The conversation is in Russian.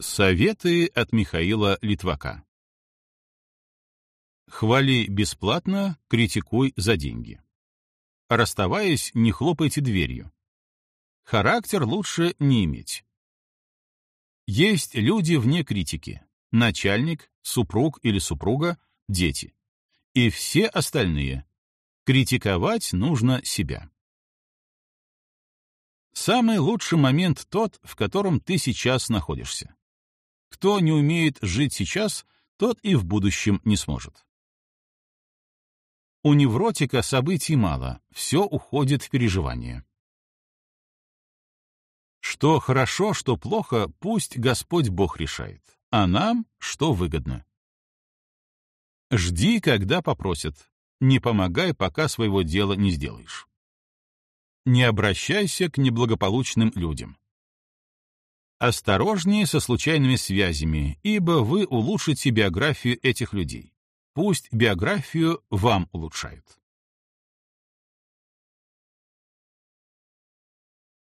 Советы от Михаила Литвака Хвали бесплатно, критикуй за деньги. Расставаясь, не хлопайте дверью. Характер лучше не иметь. Есть люди вне критики. Начальник, супруг или супруга, дети. И все остальные. Критиковать нужно себя. Самый лучший момент тот, в котором ты сейчас находишься. Кто не умеет жить сейчас, тот и в будущем не сможет. У невротика событий мало, все уходит в переживание. Что хорошо, что плохо, пусть Господь Бог решает, а нам что выгодно. Жди, когда попросят, не помогай, пока своего дела не сделаешь. Не обращайся к неблагополучным людям. Осторожнее со случайными связями, ибо вы улучшите биографию этих людей. Пусть биографию вам улучшают.